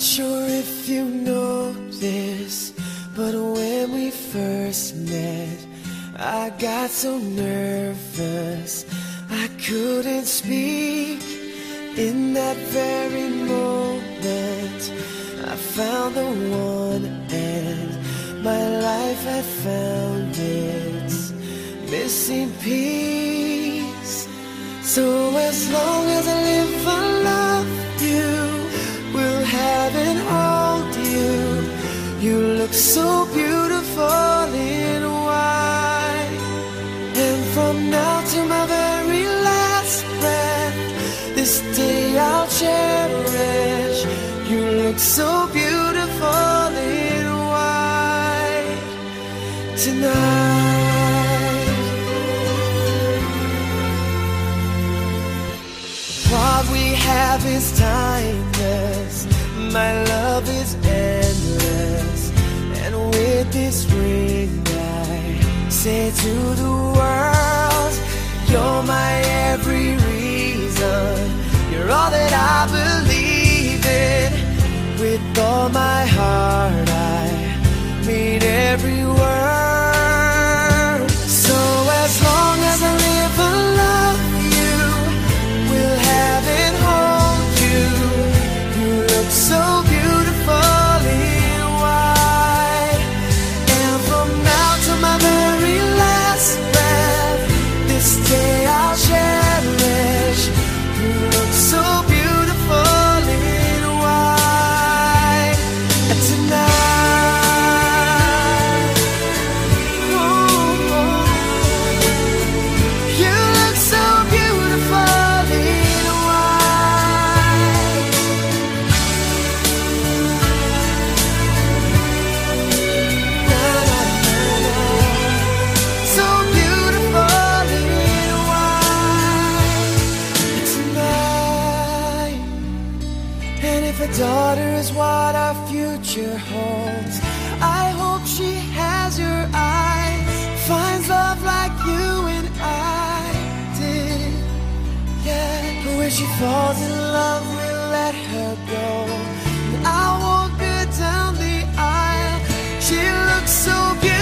sure if you know this, but when we first met, I got so nervous I couldn't speak. In that very moment, I found the one, and my life had found its missing piece. So as long as I live, I so beautiful in white. And from now to my very last breath, this day I'll cherish. You look so beautiful in white tonight. What we have is timeless. My love is with this ring, I say to the world, You're my every reason. You're all that I believe in. With all my heart, I mean every word. And if a daughter is what our future holds, I hope she has your eyes, finds love like you and I did. Yeah, but when she falls in love, we'll let her go. And I won't go down the aisle. She looks so beautiful.